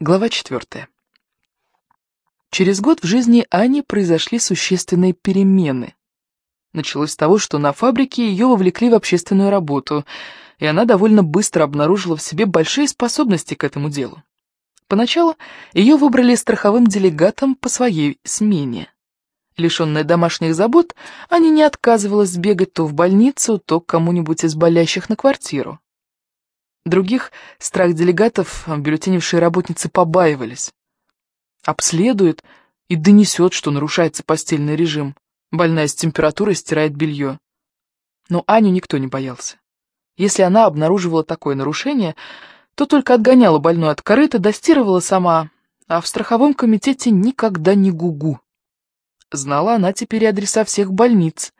Глава четвертая. Через год в жизни Ани произошли существенные перемены. Началось с того, что на фабрике ее вовлекли в общественную работу, и она довольно быстро обнаружила в себе большие способности к этому делу. Поначалу ее выбрали страховым делегатом по своей смене. Лишенная домашних забот, Аня не отказывалась сбегать то в больницу, то к кому-нибудь из болящих на квартиру. Других страх делегатов бюллетенившие работницы побаивались. Обследует и донесет, что нарушается постельный режим. Больная с температурой стирает белье. Но Аню никто не боялся. Если она обнаруживала такое нарушение, то только отгоняла больную от корыта, достировала сама, а в страховом комитете никогда не гугу. Знала она теперь адреса всех больниц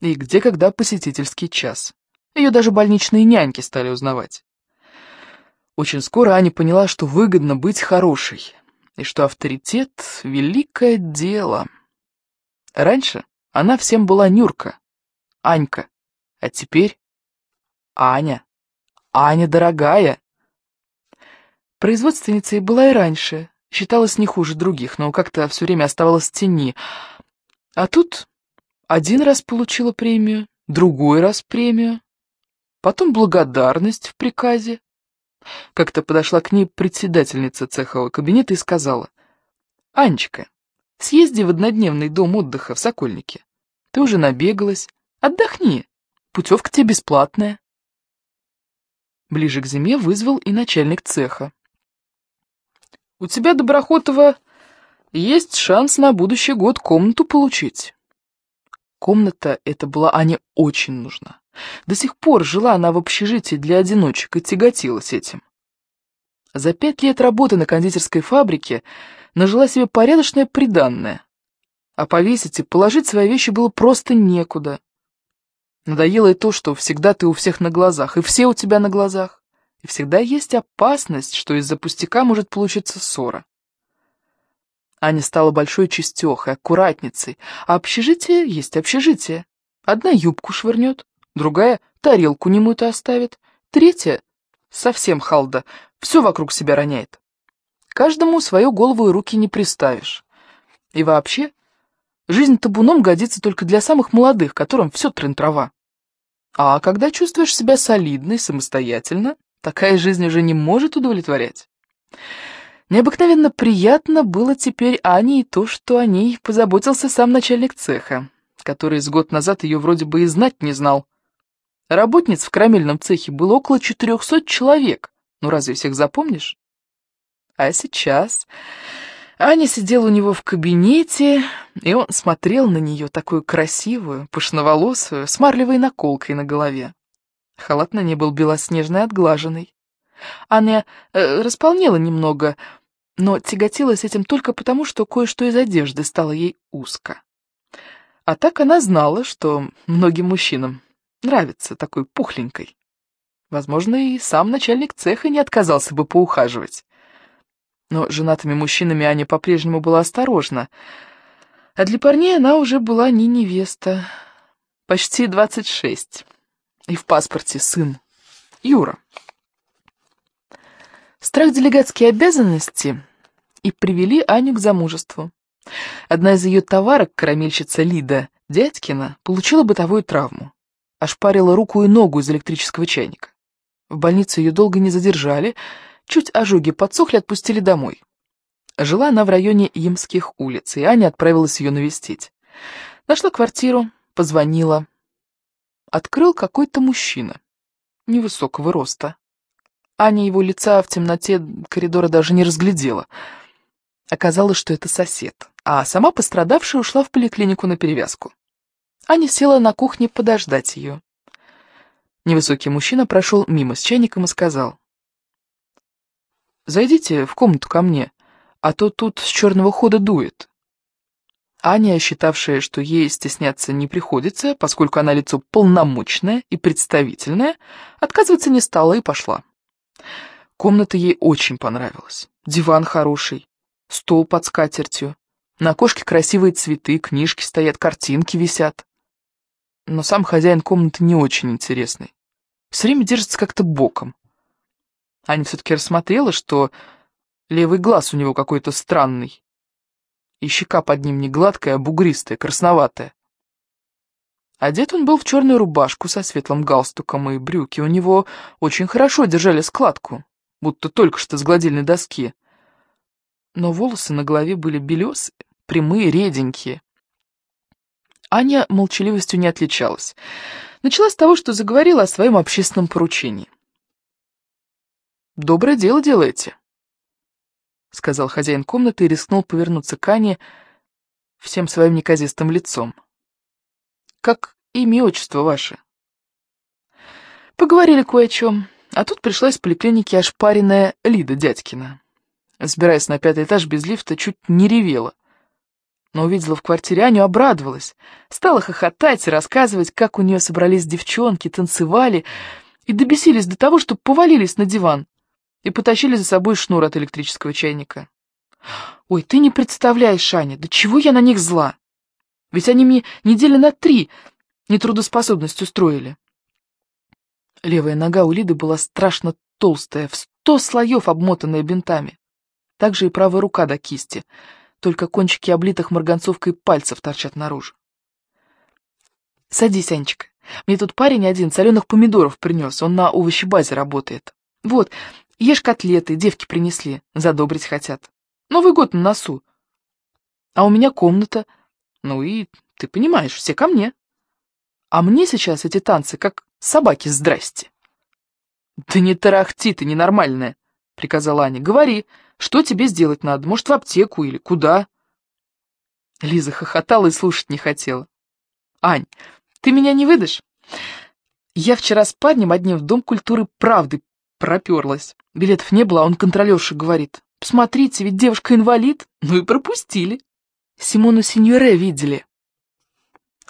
и где когда посетительский час. Ее даже больничные няньки стали узнавать. Очень скоро Аня поняла, что выгодно быть хорошей, и что авторитет — великое дело. Раньше она всем была Нюрка, Анька, а теперь Аня, Аня дорогая. Производственницей была и раньше, считалась не хуже других, но как-то все время оставалась в тени. А тут один раз получила премию, другой раз премию, потом благодарность в приказе, как-то подошла к ней председательница цехового кабинета и сказала, «Анечка, съезди в однодневный дом отдыха в Сокольнике. Ты уже набегалась. Отдохни. Путевка тебе бесплатная». Ближе к зиме вызвал и начальник цеха. «У тебя, Доброхотова, есть шанс на будущий год комнату получить». Комната эта была Ане очень нужна. До сих пор жила она в общежитии для одиночек и тяготилась этим. За пять лет работы на кондитерской фабрике нажила себе порядочное приданное, а повесить и положить свои вещи было просто некуда. Надоело и то, что всегда ты у всех на глазах, и все у тебя на глазах, и всегда есть опасность, что из-за пустяка может получиться ссора. Аня стала большой чистехой, аккуратницей, а общежитие есть общежитие. Одна юбку швырнет, другая тарелку немытую оставит, третья совсем халда, все вокруг себя роняет. Каждому свою голову и руки не приставишь. И вообще, жизнь табуном годится только для самых молодых, которым все трын-трава. А когда чувствуешь себя солидной, самостоятельно, такая жизнь уже не может удовлетворять. Необыкновенно приятно было теперь Ане и то, что о ней позаботился сам начальник цеха, который с год назад ее вроде бы и знать не знал. Работниц в карамельном цехе было около 400 человек. Ну разве всех запомнишь? А сейчас... Аня сидела у него в кабинете, и он смотрел на нее, такую красивую, пышноволосую, с марлевой наколкой на голове. Халат на ней был белоснежный, отглаженный. Аня э, располнела немного, но тяготилась этим только потому, что кое-что из одежды стало ей узко. А так она знала, что многим мужчинам нравится такой пухленькой. Возможно, и сам начальник цеха не отказался бы поухаживать. Но женатыми мужчинами Аня по-прежнему была осторожна, а для парней она уже была не невеста, почти двадцать шесть, и в паспорте сын, Юра. Страх делегатские обязанности и привели Аню к замужеству. Одна из ее товарок, карамельщица Лида Дядькина, получила бытовую травму ошпарила руку и ногу из электрического чайника. В больнице ее долго не задержали, чуть ожоги подсохли, отпустили домой. Жила она в районе Ямских улиц, и Аня отправилась ее навестить. Нашла квартиру, позвонила. Открыл какой-то мужчина, невысокого роста. Аня его лица в темноте коридора даже не разглядела. Оказалось, что это сосед, а сама пострадавшая ушла в поликлинику на перевязку. Аня села на кухне подождать ее. Невысокий мужчина прошел мимо с чайником и сказал. «Зайдите в комнату ко мне, а то тут с черного хода дует». Аня, считавшая, что ей стесняться не приходится, поскольку она лицо полномочное и представительное, отказываться не стала и пошла. Комната ей очень понравилась. Диван хороший, стол под скатертью, на окошке красивые цветы, книжки стоят, картинки висят но сам хозяин комнаты не очень интересный. Все время держится как-то боком. Аня все-таки рассмотрела, что Левый глаз у него какой-то странный. И щека под ним не гладкая, а бугристая, красноватая. Одет он был в черную рубашку со светлым галстуком, и брюки у него очень хорошо держали складку, будто только что с гладильной доски. Но волосы на голове были белесые, прямые, реденькие. Аня молчаливостью не отличалась. Начала с того, что заговорила о своем общественном поручении. «Доброе дело делаете», — сказал хозяин комнаты и рискнул повернуться к Ане всем своим неказистым лицом. «Как имя и отчество ваше?» Поговорили кое о чем, а тут пришла из поликлиники ошпаренная Лида Дядькина. Сбираясь на пятый этаж без лифта, чуть не ревела. Но увидела в квартире Аню, обрадовалась. Стала хохотать и рассказывать, как у нее собрались девчонки, танцевали и добесились до того, что повалились на диван и потащили за собой шнур от электрического чайника. «Ой, ты не представляешь, Аня, да чего я на них зла? Ведь они мне недели на три нетрудоспособность устроили». Левая нога у Лиды была страшно толстая, в сто слоев обмотанная бинтами. Так же и правая рука до кисти, только кончики облитых марганцовкой пальцев торчат наружу. «Садись, Анечка. Мне тут парень один соленых помидоров принес, он на овощебазе работает. Вот, Ешь котлеты, девки принесли, задобрить хотят. Новый год на носу. А у меня комната. Ну и, ты понимаешь, все ко мне. А мне сейчас эти танцы как собаки здрасте. Да не тарахти ты, ненормальная, приказала Аня. Говори, что тебе сделать надо, может, в аптеку или куда? Лиза хохотала и слушать не хотела. Ань, ты меня не выдашь? Я вчера с парнем одним в Дом культуры правды проперлась. Билетов не было, а он контролерша говорит. «Посмотрите, ведь девушка инвалид». Ну и пропустили. Симону Синьоре видели.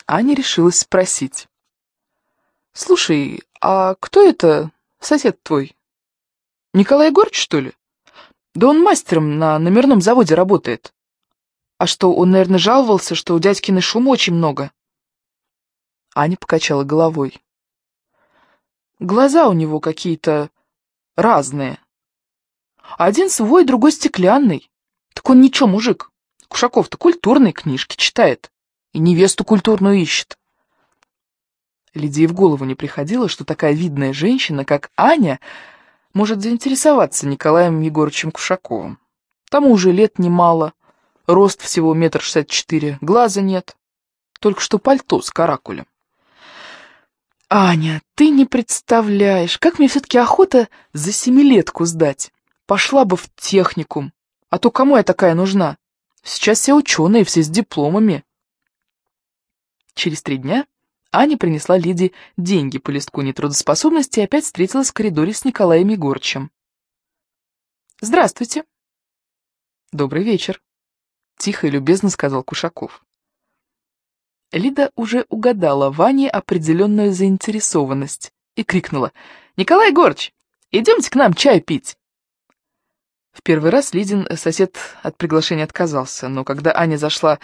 Аня решилась спросить. «Слушай, а кто это сосед твой? Николай Егорович, что ли? Да он мастером на номерном заводе работает. А что, он, наверное, жаловался, что у дядькины шума очень много?» Аня покачала головой. Глаза у него какие-то разные. Один свой, другой стеклянный. Так он ничего, мужик. Кушаков-то культурные книжки читает. И невесту культурную ищет. Лидии в голову не приходило, что такая видная женщина, как Аня, может заинтересоваться Николаем Егоровичем Кушаковым. Тому уже лет немало, рост всего метр шестьдесят четыре, глаза нет, только что пальто с каракулем. «Аня, ты не представляешь, как мне все-таки охота за семилетку сдать. Пошла бы в техникум, а то кому я такая нужна? Сейчас все ученые, все с дипломами». Через три дня Аня принесла Лиде деньги по листку нетрудоспособности и опять встретилась в коридоре с Николаем Егорычем. «Здравствуйте». «Добрый вечер», — тихо и любезно сказал Кушаков. Лида уже угадала Ване определенную заинтересованность и крикнула «Николай Горч, идемте к нам чай пить!» В первый раз Лидин сосед от приглашения отказался, но когда Аня зашла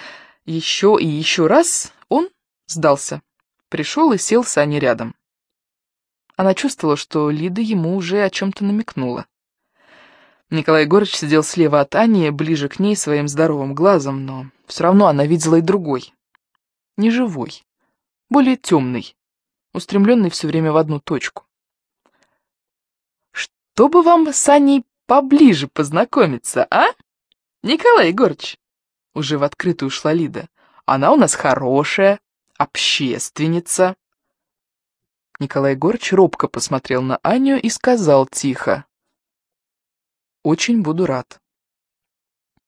еще и еще раз, он сдался. Пришел и сел с Аней рядом. Она чувствовала, что Лида ему уже о чем-то намекнула. Николай Егорыч сидел слева от Ани, ближе к ней своим здоровым глазом, но все равно она видела и другой не живой, более темный, устремленный все время в одну точку. «Что бы вам с Аней поближе познакомиться, а, Николай Егорыч?» Уже в открытую шла Лида. «Она у нас хорошая, общественница». Николай Егорыч робко посмотрел на Аню и сказал тихо. «Очень буду рад».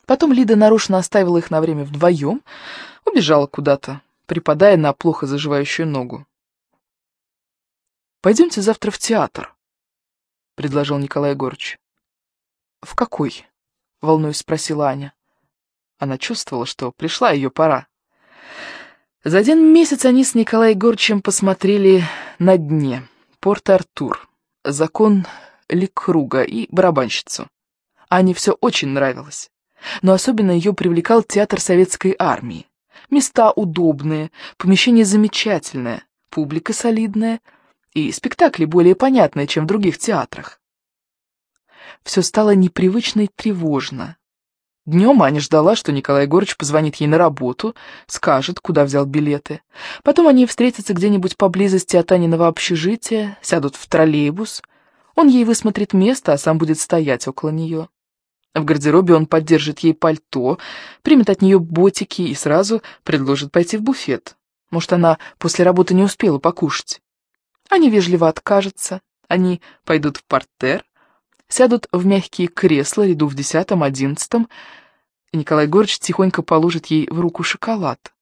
Потом Лида нарочно оставила их на время вдвоем, убежала куда-то, припадая на плохо заживающую ногу. «Пойдемте завтра в театр», — предложил Николай Егорович. «В какой?» — волнуюсь спросила Аня. Она чувствовала, что пришла ее пора. За один месяц они с Николаем Егоровичем посмотрели «На дне», «Порт-Артур», «Закон Ликруга» и «Барабанщицу». Ане все очень нравилось, но особенно ее привлекал театр советской армии. Места удобные, помещение замечательное, публика солидная и спектакли более понятные, чем в других театрах. все стало непривычно и тревожно. Днем Аня ждала, что Николай Егорыч позвонит ей на работу, скажет, куда взял билеты. Потом они встретятся где-нибудь поблизости от Аниного общежития, сядут в троллейбус. Он ей высмотрит место, а сам будет стоять около нее. В гардеробе он поддержит ей пальто, примет от нее ботики и сразу предложит пойти в буфет. Может, она после работы не успела покушать. Они вежливо откажутся, они пойдут в портер, сядут в мягкие кресла ряду в десятом-одиннадцатом, и Николай Егорович тихонько положит ей в руку шоколад.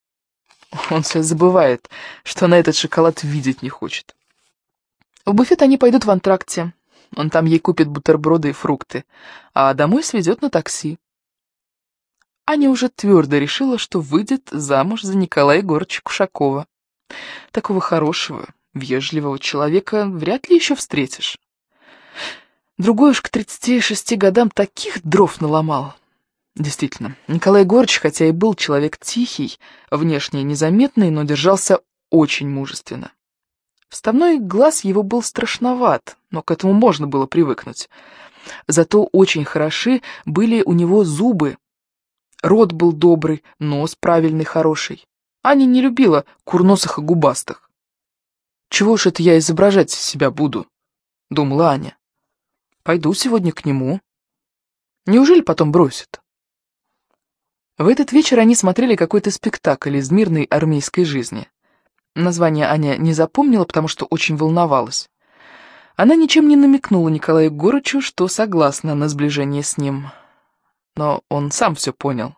Он все забывает, что она этот шоколад видеть не хочет. В буфет они пойдут в антракте. Он там ей купит бутерброды и фрукты, а домой свезет на такси. Аня уже твердо решила, что выйдет замуж за Николая Егорыча Кушакова. Такого хорошего, вежливого человека вряд ли еще встретишь. Другой уж к 36 годам таких дров наломал. Действительно, Николай Егорыч, хотя и был человек тихий, внешне незаметный, но держался очень мужественно. Вставной глаз его был страшноват, но к этому можно было привыкнуть. Зато очень хороши были у него зубы. Рот был добрый, нос правильный, хороший. Аня не любила курносых и губастых. «Чего ж это я изображать себя буду?» — думала Аня. Пойду сегодня к нему. Неужели потом бросит? В этот вечер они смотрели какой-то спектакль из мирной армейской жизни. Название Аня не запомнила, потому что очень волновалась. Она ничем не намекнула Николаю Горычу, что согласна на сближение с ним. Но он сам все понял.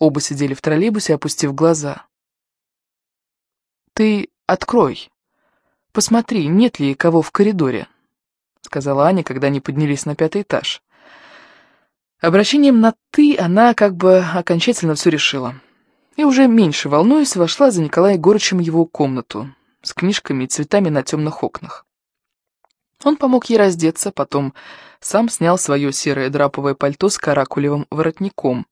Оба сидели в троллейбусе, опустив глаза. «Ты открой. Посмотри, нет ли кого в коридоре», сказала Аня, когда они поднялись на пятый этаж. Обращением на «ты» она как бы окончательно все решила. И уже меньше волнуясь, вошла за Николаем Егорычем его комнату с книжками и цветами на темных окнах. Он помог ей раздеться, потом сам снял свое серое драповое пальто с каракулевым воротником.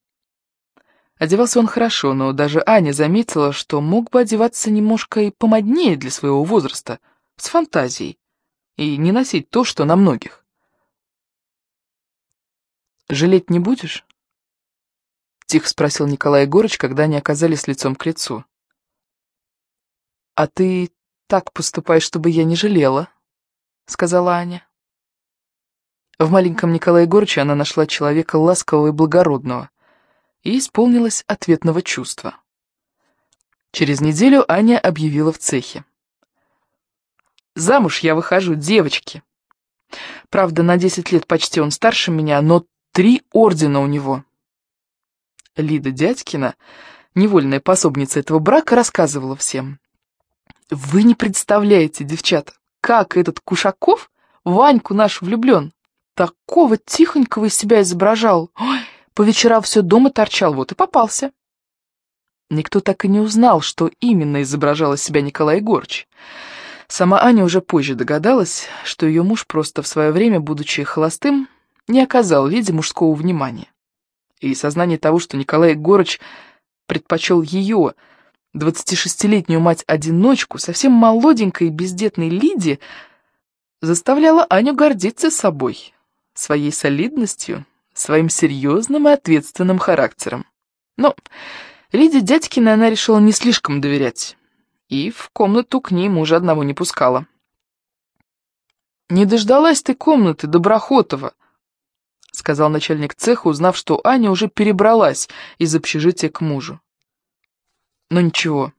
Одевался он хорошо, но даже Аня заметила, что мог бы одеваться немножко и помоднее для своего возраста, с фантазией и не носить то, что на многих. «Жалеть не будешь?» — тихо спросил Николай Егорыч, когда они оказались лицом к лицу. «А ты так поступаешь, чтобы я не жалела», — сказала Аня. В маленьком Николае Егорыче она нашла человека ласкового и благородного и исполнилась ответного чувства. Через неделю Аня объявила в цехе. Замуж я выхожу, девочки. Правда, на десять лет почти он старше меня, но три ордена у него. Лида Дядькина, невольная пособница этого брака, рассказывала всем. Вы не представляете, девчата, как этот Кушаков Ваньку наш влюблен. Такого тихонького из себя изображал. Ой, по вечерам все дома торчал, вот и попался. Никто так и не узнал, что именно изображал из себя Николай Егорыч. Сама Аня уже позже догадалась, что ее муж просто в свое время, будучи холостым, не оказал Лиде мужского внимания. И сознание того, что Николай Егорыч предпочел ее, 26-летнюю мать-одиночку, совсем молоденькой и бездетной Лиде, заставляло Аню гордиться собой, своей солидностью, своим серьезным и ответственным характером. Но Лиде Дядькиной она решила не слишком доверять и в комнату к ней мужа одного не пускала. «Не дождалась ты комнаты, Доброхотова», — сказал начальник цеха, узнав, что Аня уже перебралась из общежития к мужу. «Ну ничего,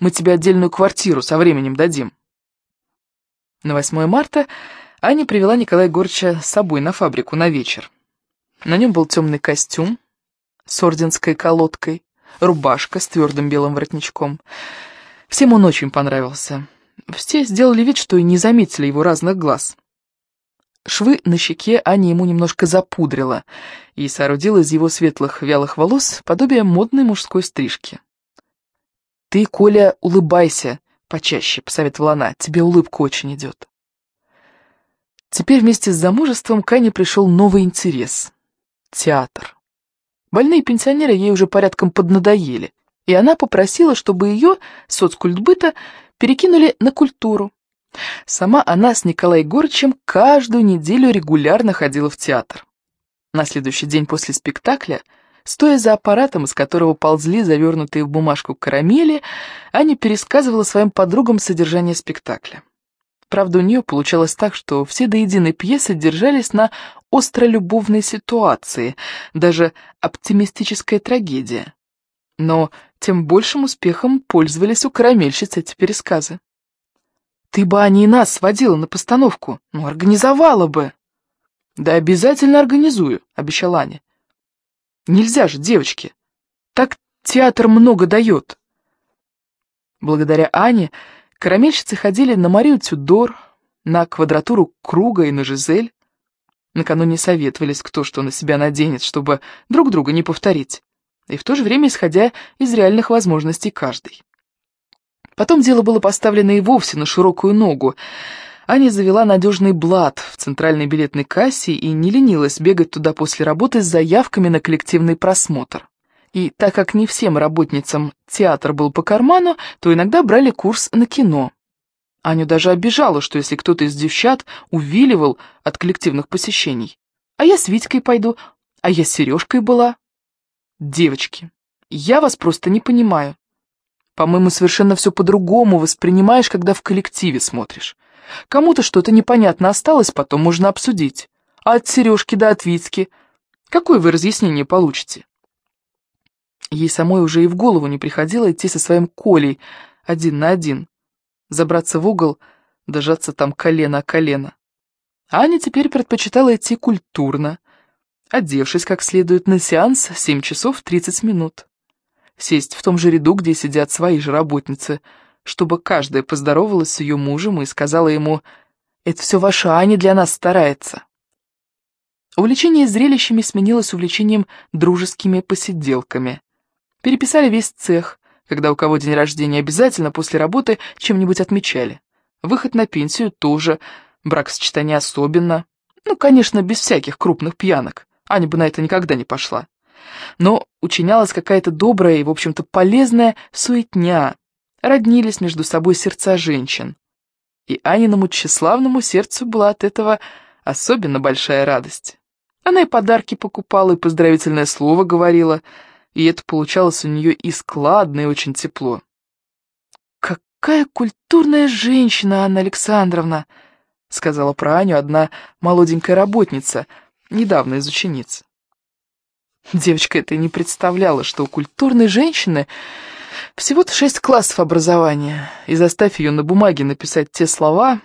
мы тебе отдельную квартиру со временем дадим». На 8 марта Аня привела Николая Горча с собой на фабрику на вечер. На нем был темный костюм с орденской колодкой, рубашка с твердым белым воротничком — Всем он очень понравился. Все сделали вид, что и не заметили его разных глаз. Швы на щеке Аня ему немножко запудрила и соорудила из его светлых вялых волос подобие модной мужской стрижки. «Ты, Коля, улыбайся почаще», — посоветовала она, — «тебе улыбка очень идет». Теперь вместе с замужеством к Ане пришел новый интерес — театр. Больные пенсионеры ей уже порядком поднадоели и она попросила, чтобы ее, соцкультбыта, перекинули на культуру, Сама она с Николаем Егорычем каждую неделю регулярно ходила в театр. На следующий день после спектакля, стоя за аппаратом, из которого ползли завернутые в бумажку карамели, Аня пересказывала своим подругам содержание спектакля. Правда, у нее получалось так, что все до единой пьесы держались на остролюбовной ситуации, даже оптимистическая трагедия. Но тем большим успехом пользовались у карамельщиц эти пересказы. «Ты бы, Аня, и нас сводила на постановку, ну, организовала бы!» «Да обязательно организую», — обещала Аня. «Нельзя же, девочки, так театр много дает». Благодаря Ане Карамельщицы ходили на Марию Тюдор, на квадратуру круга и на Жизель. Накануне советовались, кто что на себя наденет, чтобы друг друга не повторить, и в то же время исходя из реальных возможностей каждой. Потом дело было поставлено и вовсе на широкую ногу. Аня завела надежный блат в центральной билетной кассе и не ленилась бегать туда после работы с заявками на коллективный просмотр. И так как не всем работницам театр был по карману, то иногда брали курс на кино. Аню даже обижала, что если кто-то из девчат увиливал от коллективных посещений. А я с Витькой пойду, а я с Сережкой была. Девочки, я вас просто не понимаю. По-моему, совершенно все по-другому воспринимаешь, когда в коллективе смотришь. Кому-то что-то непонятно осталось, потом можно обсудить. А от Сережки да от Витьки какое вы разъяснение получите? Ей самой уже и в голову не приходило идти со своим Колей один на один, забраться в угол, дожаться там колено о колено. Аня теперь предпочитала идти культурно, одевшись как следует на сеанс 7 часов 30 минут. Сесть в том же ряду, где сидят свои же работницы, чтобы каждая поздоровалась с ее мужем и сказала ему «Это все ваша Аня для нас старается». Увлечение зрелищами сменилось увлечением дружескими посиделками. Переписали весь цех, когда у кого день рождения обязательно после работы чем-нибудь отмечали. Выход на пенсию тоже, брак-сочетание особенно. Ну, конечно, без всяких крупных пьянок. Аня бы на это никогда не пошла. Но учинялась какая-то добрая и, в общем-то, полезная суетня. Роднились между собой сердца женщин. И Аниному тщеславному сердцу была от этого особенно большая радость. Она и подарки покупала, и поздравительное слово говорила — и это получалось у нее и складно, и очень тепло. «Какая культурная женщина, Анна Александровна!» — сказала про Аню одна молоденькая работница, недавно из учениц. Девочка это не представляла, что у культурной женщины всего-то шесть классов образования, и заставь ее на бумаге написать те слова,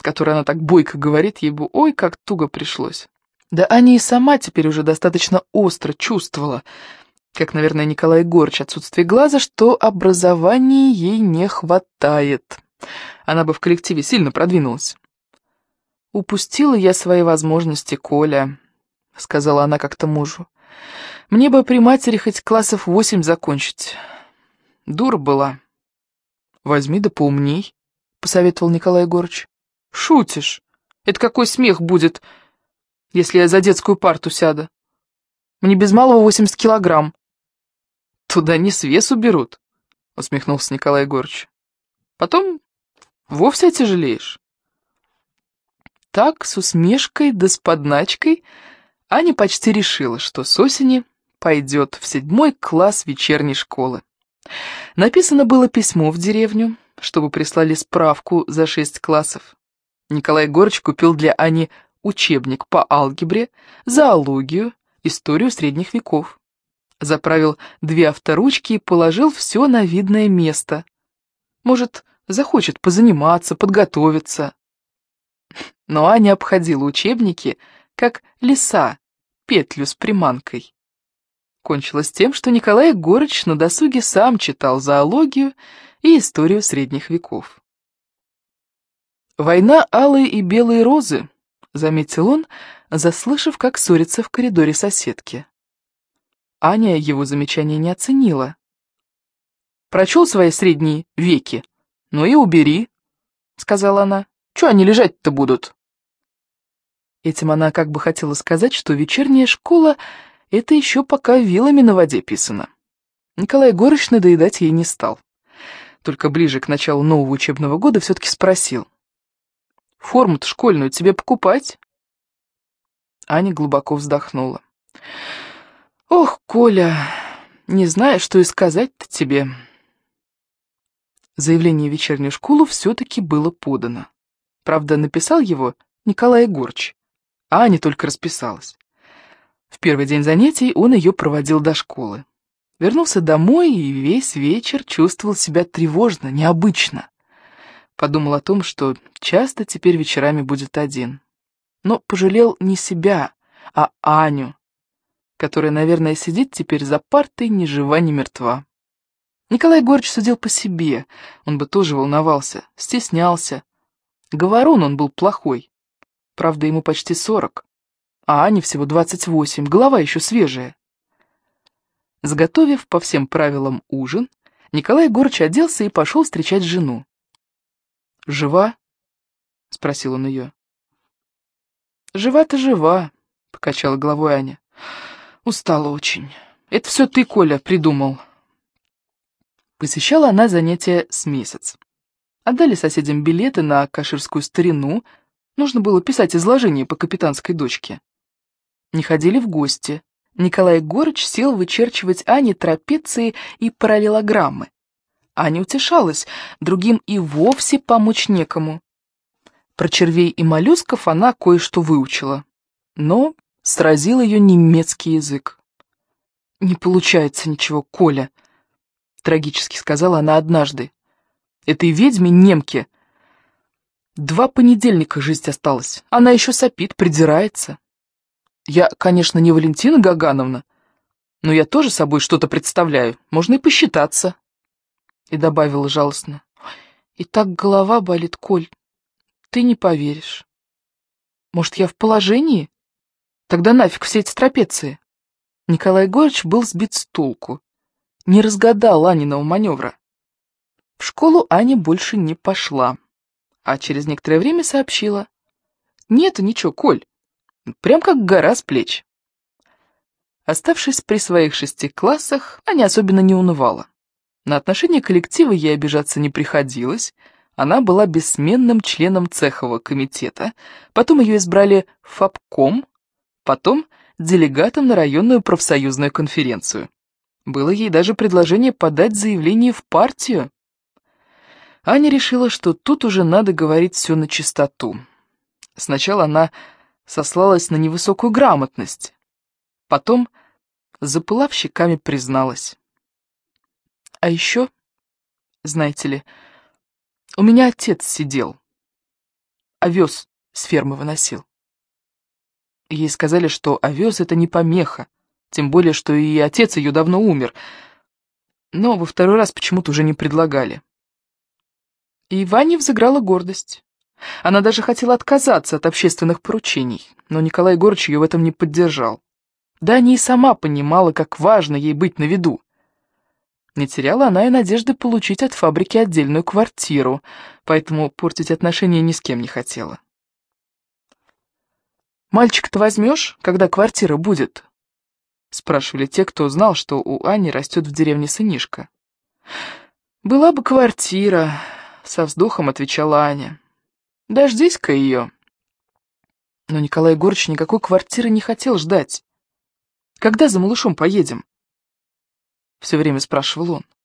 которые она так бойко говорит, ей бы ой, как туго пришлось. Да Аня и сама теперь уже достаточно остро чувствовала — как, наверное, Николай Егорыч, отсутствие глаза, что образования ей не хватает. Она бы в коллективе сильно продвинулась. «Упустила я свои возможности, Коля», — сказала она как-то мужу. «Мне бы при матери хоть классов восемь закончить. Дура была». «Возьми да поумней», — посоветовал Николай Егорыч. «Шутишь? Это какой смех будет, если я за детскую парту сяду? Мне без малого восемьдесят килограмм». Туда не с весу берут, усмехнулся Николай Егорович. Потом вовсе отяжелеешь. Так, с усмешкой да с подначкой, Аня почти решила, что с осени пойдет в седьмой класс вечерней школы. Написано было письмо в деревню, чтобы прислали справку за шесть классов. Николай Егорович купил для Ани учебник по алгебре, зоологию, историю средних веков заправил две авторучки и положил все на видное место. Может, захочет позаниматься, подготовиться. Но Аня обходила учебники, как лиса, петлю с приманкой. Кончилось тем, что Николай Егорыч на досуге сам читал зоологию и историю средних веков. «Война алые и белые розы», — заметил он, заслышав, как ссорится в коридоре соседки. Аня его замечание не оценила. «Прочел свои средние веки? Ну и убери», — сказала она. «Чё они лежать-то будут?» Этим она как бы хотела сказать, что вечерняя школа — это еще пока вилами на воде писано. Николай Егорыч надоедать ей не стал. Только ближе к началу нового учебного года все-таки спросил. Форму-то школьную тебе покупать?» Аня глубоко вздохнула. «Ох, Коля, не знаю, что и сказать-то тебе». Заявление в вечернюю школу все-таки было подано. Правда, написал его Николай Егорыч, а Аня только расписалась. В первый день занятий он ее проводил до школы. Вернулся домой и весь вечер чувствовал себя тревожно, необычно. Подумал о том, что часто теперь вечерами будет один. Но пожалел не себя, а Аню, которая, наверное, сидит теперь за партой ни жива, ни мертва. Николай Егорович судил по себе, он бы тоже волновался, стеснялся. Говорун он был плохой. Правда, ему почти сорок, а Ане всего двадцать восемь, голова еще свежая. Заготовив по всем правилам ужин, Николай Егорович оделся и пошел встречать жену. «Жива?» — спросил он ее. «Жива-то жива», — покачала головой Аня. «Устала очень. Это все ты, Коля, придумал». Посещала она занятия с месяц. Отдали соседям билеты на каширскую старину, нужно было писать изложение по капитанской дочке. Не ходили в гости. Николай Егорыч сел вычерчивать Ане трапеции и параллелограммы. Аня утешалась, другим и вовсе помочь некому. Про червей и моллюсков она кое-что выучила, но сразил ее немецкий язык. «Не получается ничего, Коля», — трагически сказала она однажды. «Этой ведьме немке два понедельника жизнь осталась. Она еще сопит, придирается. Я, конечно, не Валентина Гагановна, но я тоже собой что-то представляю, можно и посчитаться». И добавила жалостно. «И так голова болит, Коль, ты не поверишь. Может, я в положении? Тогда нафиг все эти трапеции. Николай Егорович был сбит с толку. Не разгадал Аниного маневра. В школу Аня больше не пошла, а через некоторое время сообщила. «Нет, ничего, Коль, прям как гора с плеч». Оставшись при своих шести классах, Аня особенно не унывала. На отношение коллектива ей обижаться не приходилось, она была бессменным членом цехового комитета, потом ее избрали ФАПКом, потом делегатом на районную профсоюзную конференцию. Было ей даже предложение подать заявление в партию. Аня решила, что тут уже надо говорить все на чистоту. Сначала она сослалась на невысокую грамотность, потом, запылав щеками, призналась. А еще, знаете ли, у меня отец сидел. Овес с фермы выносил. Ей сказали, что овес — это не помеха, тем более, что и отец ее давно умер. Но во второй раз почему-то уже не предлагали. И Ване взыграла гордость. Она даже хотела отказаться от общественных поручений, но Николай Егорович ее в этом не поддержал. Да она и сама понимала, как важно ей быть на виду. Не теряла она и надежды получить от фабрики отдельную квартиру, поэтому портить отношения ни с кем не хотела. «Мальчик-то возьмешь, когда квартира будет?» Спрашивали те, кто знал, что у Ани растет в деревне сынишка. «Была бы квартира», — со вздохом отвечала Аня. «Дождись-ка ее». Но Николай Егорыч никакой квартиры не хотел ждать. «Когда за малышом поедем?» Все время спрашивал он.